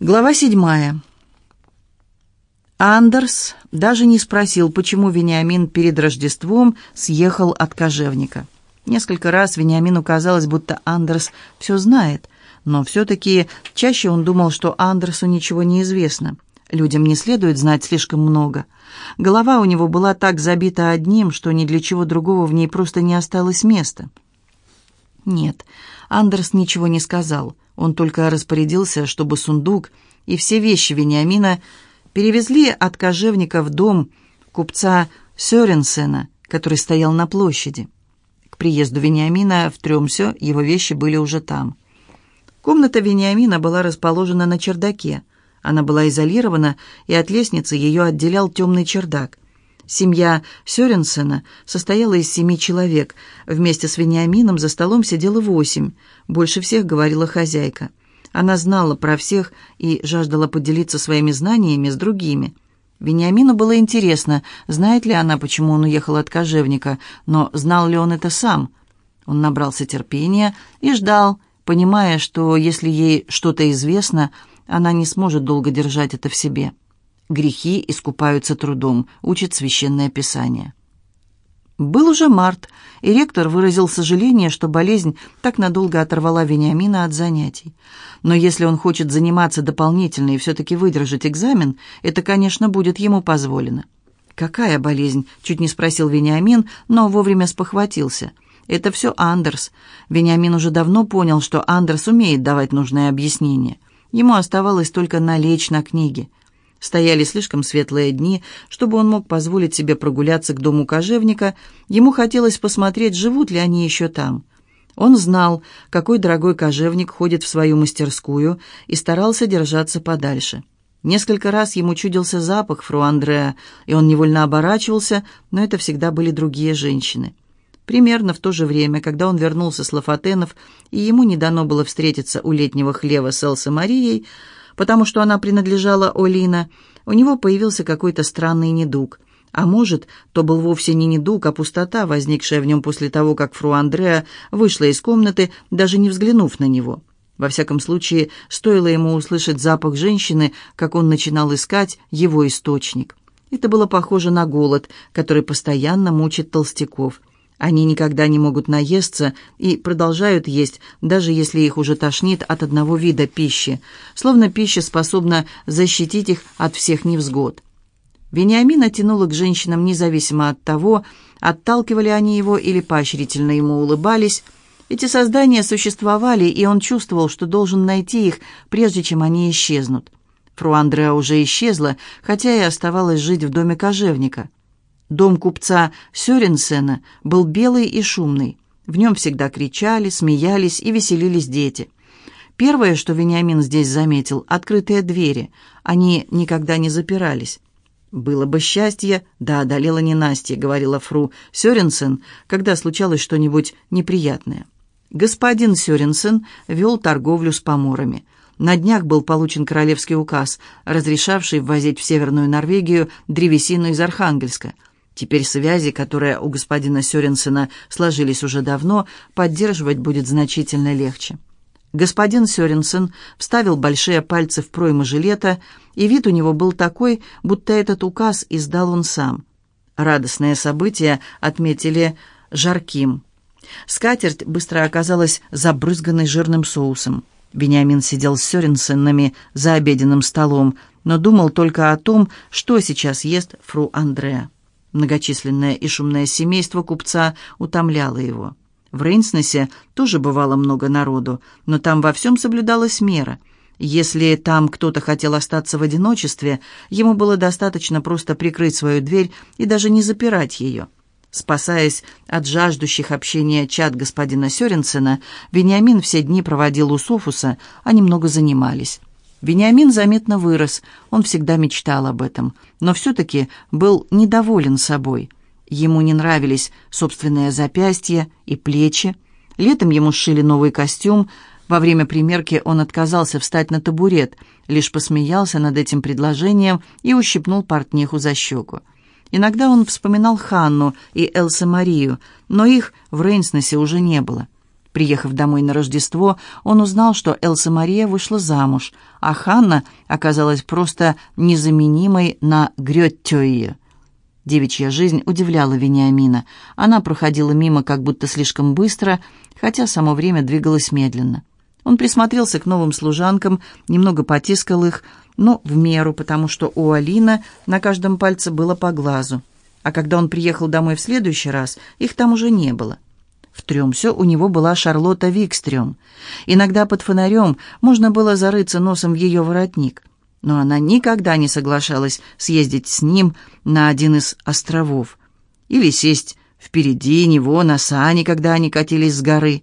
Глава седьмая. Андерс даже не спросил, почему Вениамин перед Рождеством съехал от кожевника. Несколько раз Вениамину казалось, будто Андерс все знает, но все-таки чаще он думал, что Андерсу ничего не известно. Людям не следует знать слишком много. Голова у него была так забита одним, что ни для чего другого в ней просто не осталось места. Нет, Андерс ничего не сказал — он только распорядился, чтобы сундук и все вещи Вениамина перевезли от кожевника в дом купца Сёренсена, который стоял на площади. К приезду Вениамина в Трёмсё его вещи были уже там. Комната Вениамина была расположена на чердаке. Она была изолирована, и от лестницы ее отделял темный чердак. Семья Сёренсена состояла из семи человек. Вместе с Вениамином за столом сидело восемь. Больше всех говорила хозяйка. Она знала про всех и жаждала поделиться своими знаниями с другими. Вениамину было интересно, знает ли она, почему он уехал от кожевника, но знал ли он это сам. Он набрался терпения и ждал, понимая, что если ей что-то известно, она не сможет долго держать это в себе. Грехи искупаются трудом, учит Священное Писание. Был уже март, и ректор выразил сожаление, что болезнь так надолго оторвала Вениамина от занятий. Но если он хочет заниматься дополнительно и все-таки выдержать экзамен, это, конечно, будет ему позволено. «Какая болезнь?» — чуть не спросил Вениамин, но вовремя спохватился. «Это все Андерс». Вениамин уже давно понял, что Андерс умеет давать нужное объяснение. Ему оставалось только налечь на книги. Стояли слишком светлые дни, чтобы он мог позволить себе прогуляться к дому кожевника. Ему хотелось посмотреть, живут ли они еще там. Он знал, какой дорогой кожевник ходит в свою мастерскую, и старался держаться подальше. Несколько раз ему чудился запах фру Андреа, и он невольно оборачивался, но это всегда были другие женщины. Примерно в то же время, когда он вернулся с Лафатенов, и ему не дано было встретиться у летнего хлева с Элсой Марией, потому что она принадлежала Олина, у него появился какой-то странный недуг. А может, то был вовсе не недуг, а пустота, возникшая в нем после того, как фру Андреа вышла из комнаты, даже не взглянув на него. Во всяком случае, стоило ему услышать запах женщины, как он начинал искать его источник. Это было похоже на голод, который постоянно мучит толстяков. Они никогда не могут наесться и продолжают есть, даже если их уже тошнит от одного вида пищи, словно пища способна защитить их от всех невзгод. Вениамина тянула к женщинам независимо от того, отталкивали они его или поощрительно ему улыбались. Эти создания существовали, и он чувствовал, что должен найти их, прежде чем они исчезнут. Фру Андреа уже исчезла, хотя и оставалась жить в доме кожевника. Дом купца Сёренсена был белый и шумный. В нем всегда кричали, смеялись и веселились дети. Первое, что Вениамин здесь заметил, открытые двери. Они никогда не запирались. «Было бы счастье, да одолела ненастье», — говорила фру Сёренсен, когда случалось что-нибудь неприятное. Господин Сёренсен вел торговлю с поморами. На днях был получен королевский указ, разрешавший ввозить в Северную Норвегию древесину из Архангельска — Теперь связи, которые у господина Сёренсена сложились уже давно, поддерживать будет значительно легче. Господин Сёренсен вставил большие пальцы в проймы жилета, и вид у него был такой, будто этот указ издал он сам. Радостное событие отметили жарким. Скатерть быстро оказалась забрызганной жирным соусом. Вениамин сидел с Сёренсенами за обеденным столом, но думал только о том, что сейчас ест фру Андреа. Многочисленное и шумное семейство купца утомляло его. В Рейнснесе тоже бывало много народу, но там во всем соблюдалась мера. Если там кто-то хотел остаться в одиночестве, ему было достаточно просто прикрыть свою дверь и даже не запирать ее. Спасаясь от жаждущих общения чад господина Сёренсена, Вениамин все дни проводил у Софуса, а немного занимались. Вениамин заметно вырос, он всегда мечтал об этом, но все-таки был недоволен собой. Ему не нравились собственные запястья и плечи. Летом ему сшили новый костюм. Во время примерки он отказался встать на табурет, лишь посмеялся над этим предложением и ущипнул портниху за щеку. Иногда он вспоминал Ханну и Элса Марию, но их в Рейнснесе уже не было. Приехав домой на Рождество, он узнал, что Элса Мария вышла замуж, а Ханна оказалась просто незаменимой на Греттёе. Девичья жизнь удивляла Вениамина. Она проходила мимо как будто слишком быстро, хотя само время двигалось медленно. Он присмотрелся к новым служанкам, немного потискал их, но в меру, потому что у Алина на каждом пальце было по глазу. А когда он приехал домой в следующий раз, их там уже не было. В Трёмсе у него была Шарлотта Викстрём. Иногда под фонарем можно было зарыться носом в ее воротник но она никогда не соглашалась съездить с ним на один из островов или сесть впереди него на сани, когда они катились с горы.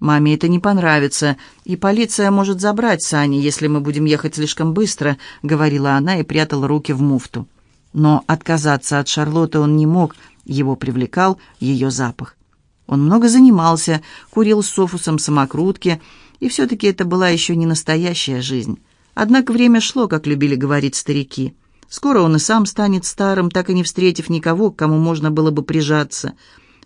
Маме это не понравится, и полиция может забрать сани, если мы будем ехать слишком быстро, говорила она и прятала руки в муфту. Но отказаться от Шарлотты он не мог, его привлекал ее запах. Он много занимался, курил с Софусом самокрутки, и все-таки это была еще не настоящая жизнь. Однако время шло, как любили говорить старики. Скоро он и сам станет старым, так и не встретив никого, к кому можно было бы прижаться.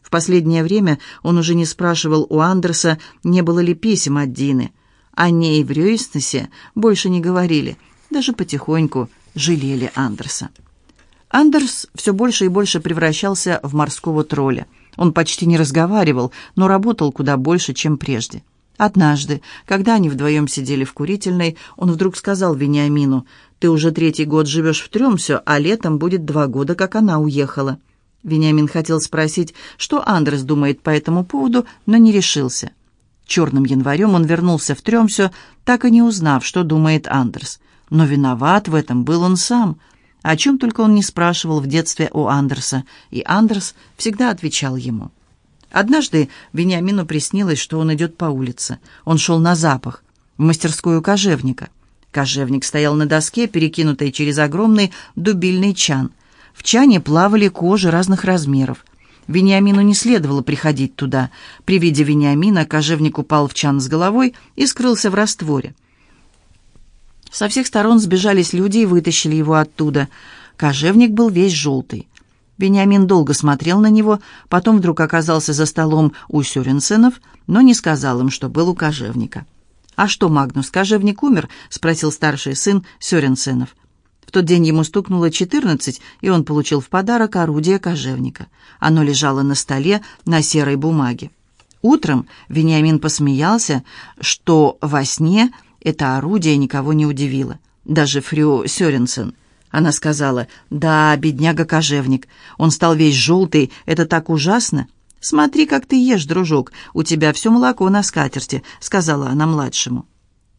В последнее время он уже не спрашивал у Андерса, не было ли писем от Дины. О ней в Рюйстнесе больше не говорили, даже потихоньку жалели Андерса. Андерс все больше и больше превращался в морского тролля. Он почти не разговаривал, но работал куда больше, чем прежде. Однажды, когда они вдвоем сидели в курительной, он вдруг сказал Вениамину, «Ты уже третий год живешь в Трёмсё, а летом будет два года, как она уехала». Вениамин хотел спросить, что Андрес думает по этому поводу, но не решился. Черным январем он вернулся в Трёмсё, так и не узнав, что думает Андерс. Но виноват в этом был он сам. О чем только он не спрашивал в детстве у Андерса, и Андерс всегда отвечал ему. Однажды Вениамину приснилось, что он идет по улице. Он шел на запах, в мастерскую кожевника. Кожевник стоял на доске, перекинутой через огромный дубильный чан. В чане плавали кожи разных размеров. Вениамину не следовало приходить туда. При виде Вениамина кожевник упал в чан с головой и скрылся в растворе. Со всех сторон сбежались люди и вытащили его оттуда. Кожевник был весь желтый. Вениамин долго смотрел на него, потом вдруг оказался за столом у Сюренсенов, но не сказал им, что был у кожевника. «А что, Магнус, кожевник умер?» — спросил старший сын Сюренсенов. В тот день ему стукнуло четырнадцать, и он получил в подарок орудие кожевника. Оно лежало на столе на серой бумаге. Утром Вениамин посмеялся, что во сне это орудие никого не удивило. Даже Фрю Сёренсен — она сказала, «Да, бедняга-кожевник, он стал весь желтый, это так ужасно». «Смотри, как ты ешь, дружок, у тебя все молоко на скатерти», — сказала она младшему.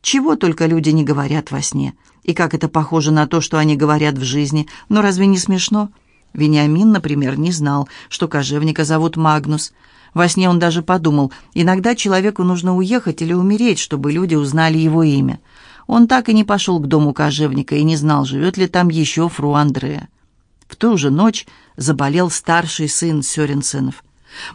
Чего только люди не говорят во сне. И как это похоже на то, что они говорят в жизни. Но разве не смешно? Вениамин, например, не знал, что кожевника зовут Магнус. Во сне он даже подумал, иногда человеку нужно уехать или умереть, чтобы люди узнали его имя. Он так и не пошел к дому кожевника и не знал, живет ли там еще фру Андрея. В ту же ночь заболел старший сын Сёренсенов.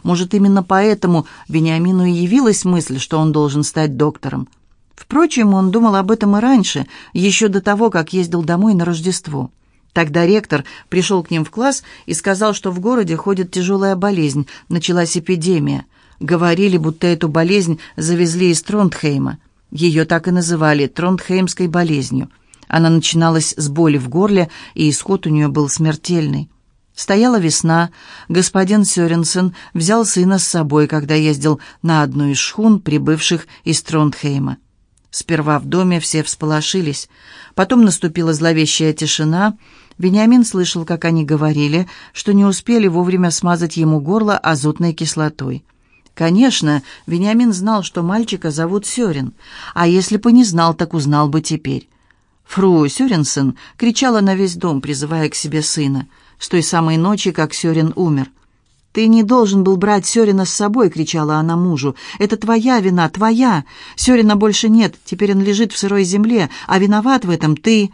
Может, именно поэтому Вениамину и явилась мысль, что он должен стать доктором. Впрочем, он думал об этом и раньше, еще до того, как ездил домой на Рождество. Тогда ректор пришел к ним в класс и сказал, что в городе ходит тяжелая болезнь, началась эпидемия. Говорили, будто эту болезнь завезли из Тронтхейма. Ее так и называли Тронтхеймской болезнью. Она начиналась с боли в горле, и исход у нее был смертельный. Стояла весна, господин Сёренсен взял сына с собой, когда ездил на одну из шхун, прибывших из Тронтхейма. Сперва в доме все всполошились. Потом наступила зловещая тишина. Вениамин слышал, как они говорили, что не успели вовремя смазать ему горло азотной кислотой. Конечно, Вениамин знал, что мальчика зовут Сёрен, а если бы не знал, так узнал бы теперь. Фру Сёренсен кричала на весь дом, призывая к себе сына, с той самой ночи, как Сёрен умер. «Ты не должен был брать Сёрена с собой!» — кричала она мужу. «Это твоя вина, твоя! Сёрена больше нет, теперь он лежит в сырой земле, а виноват в этом ты!»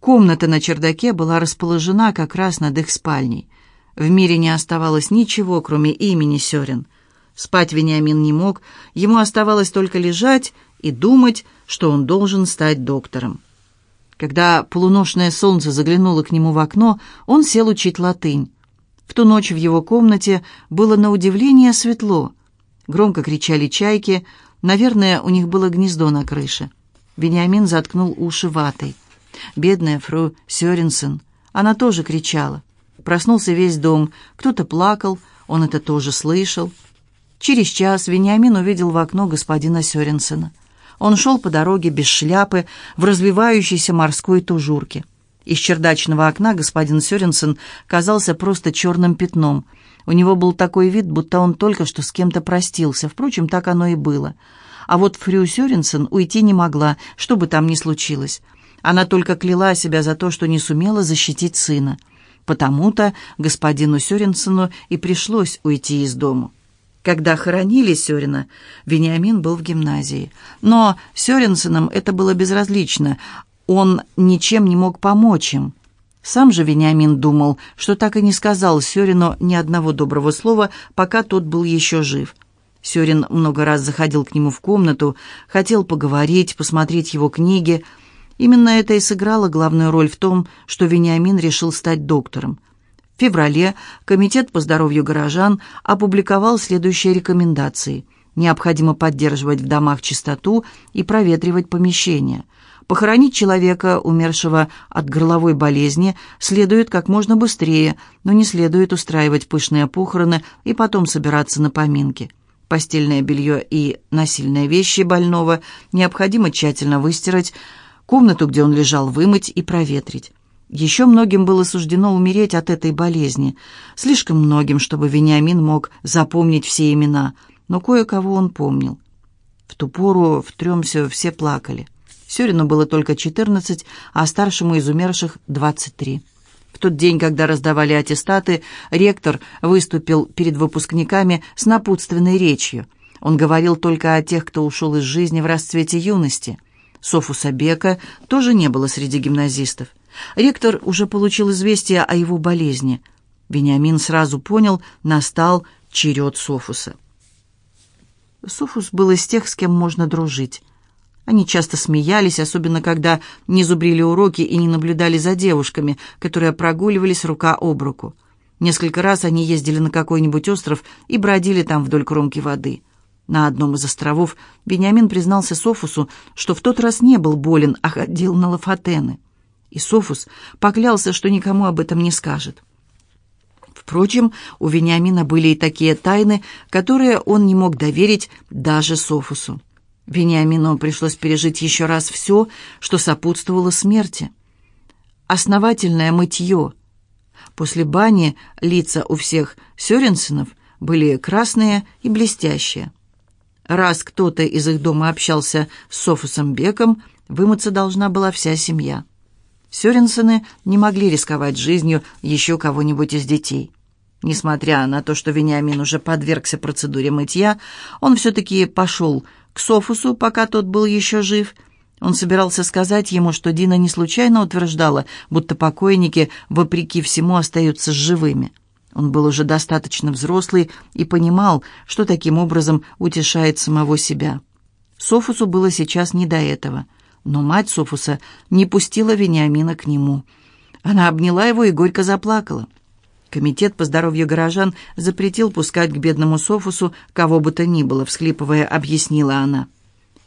Комната на чердаке была расположена как раз над их спальней. В мире не оставалось ничего, кроме имени Сёрен — Спать Вениамин не мог, ему оставалось только лежать и думать, что он должен стать доктором. Когда полуношное солнце заглянуло к нему в окно, он сел учить латынь. В ту ночь в его комнате было на удивление светло. Громко кричали чайки. Наверное, у них было гнездо на крыше. Вениамин заткнул уши ватой. Бедная фру Сёренсен. Она тоже кричала. Проснулся весь дом. Кто-то плакал, он это тоже слышал. Через час Вениамин увидел в окно господина Сёренсена. Он шел по дороге без шляпы, в развивающейся морской тужурке. Из чердачного окна господин Сёренсен казался просто черным пятном. У него был такой вид, будто он только что с кем-то простился. Впрочем, так оно и было. А вот Фрю Сёренсен уйти не могла, что бы там ни случилось. Она только кляла себя за то, что не сумела защитить сына. Потому-то господину Сёренсену и пришлось уйти из дому. Когда хоронили Сёрина, Вениамин был в гимназии. Но Сёренсенам это было безразлично, он ничем не мог помочь им. Сам же Вениамин думал, что так и не сказал Сёрину ни одного доброго слова, пока тот был еще жив. Сёрин много раз заходил к нему в комнату, хотел поговорить, посмотреть его книги. Именно это и сыграло главную роль в том, что Вениамин решил стать доктором. В феврале Комитет по здоровью горожан опубликовал следующие рекомендации. Необходимо поддерживать в домах чистоту и проветривать помещения. Похоронить человека, умершего от горловой болезни, следует как можно быстрее, но не следует устраивать пышные похороны и потом собираться на поминки. Постельное белье и насильные вещи больного необходимо тщательно выстирать, комнату, где он лежал, вымыть и проветрить. Еще многим было суждено умереть от этой болезни. Слишком многим, чтобы Вениамин мог запомнить все имена, но кое-кого он помнил. В ту пору в Тремсе все плакали. Сёрину было только 14, а старшему из умерших 23. В тот день, когда раздавали аттестаты, ректор выступил перед выпускниками с напутственной речью. Он говорил только о тех, кто ушел из жизни в расцвете юности. Софуса Бека тоже не было среди гимназистов. Ректор уже получил известие о его болезни. Вениамин сразу понял, настал черед Софуса. Софус был из тех, с кем можно дружить. Они часто смеялись, особенно когда не зубрили уроки и не наблюдали за девушками, которые прогуливались рука об руку. Несколько раз они ездили на какой-нибудь остров и бродили там вдоль кромки воды. На одном из островов Бениамин признался Софусу, что в тот раз не был болен, а ходил на лафатены и Софус поклялся, что никому об этом не скажет. Впрочем, у Вениамина были и такие тайны, которые он не мог доверить даже Софусу. Вениамину пришлось пережить еще раз все, что сопутствовало смерти. Основательное мытье. После бани лица у всех Сёренсенов были красные и блестящие. Раз кто-то из их дома общался с Софусом Беком, вымыться должна была вся семья. Сёренсены не могли рисковать жизнью еще кого-нибудь из детей. Несмотря на то, что Вениамин уже подвергся процедуре мытья, он все-таки пошел к Софусу, пока тот был еще жив. Он собирался сказать ему, что Дина не случайно утверждала, будто покойники, вопреки всему, остаются живыми. Он был уже достаточно взрослый и понимал, что таким образом утешает самого себя. Софусу было сейчас не до этого – но мать Софуса не пустила Вениамина к нему. Она обняла его и горько заплакала. Комитет по здоровью горожан запретил пускать к бедному Софусу кого бы то ни было, всхлипывая, объяснила она.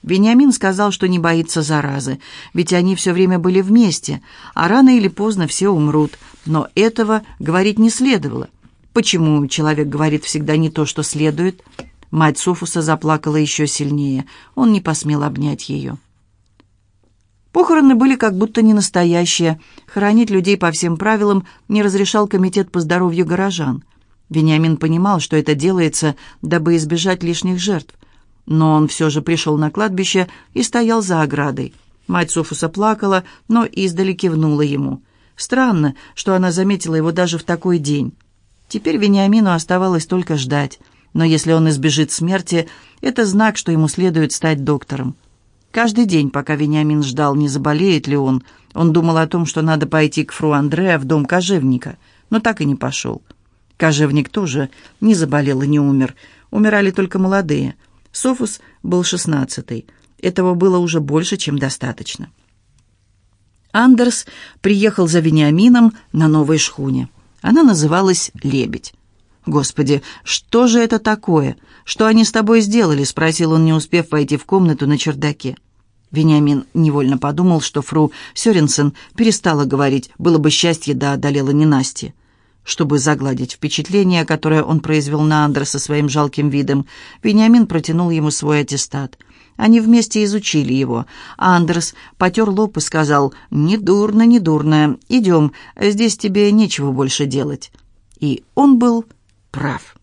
Вениамин сказал, что не боится заразы, ведь они все время были вместе, а рано или поздно все умрут. Но этого говорить не следовало. Почему человек говорит всегда не то, что следует? Мать Софуса заплакала еще сильнее. Он не посмел обнять ее. Похороны были как будто не настоящие. Хоронить людей по всем правилам не разрешал комитет по здоровью горожан. Вениамин понимал, что это делается, дабы избежать лишних жертв. Но он все же пришел на кладбище и стоял за оградой. Мать Софуса плакала, но издали кивнула ему. Странно, что она заметила его даже в такой день. Теперь Вениамину оставалось только ждать. Но если он избежит смерти, это знак, что ему следует стать доктором. Каждый день, пока Вениамин ждал, не заболеет ли он, он думал о том, что надо пойти к фру Андреа в дом кожевника, но так и не пошел. Кожевник тоже не заболел и не умер. Умирали только молодые. Софус был шестнадцатый. Этого было уже больше, чем достаточно. Андерс приехал за Вениамином на новой шхуне. Она называлась «Лебедь». «Господи, что же это такое? Что они с тобой сделали?» — спросил он, не успев войти в комнату на чердаке. Вениамин невольно подумал, что фру Сёренсен перестала говорить «было бы счастье, да одолела ненастье». Чтобы загладить впечатление, которое он произвел на Андреса своим жалким видом, Вениамин протянул ему свой аттестат. Они вместе изучили его. Андерс потер лоб и сказал «Недурно, недурно. Идем, здесь тебе нечего больше делать». И он был прав.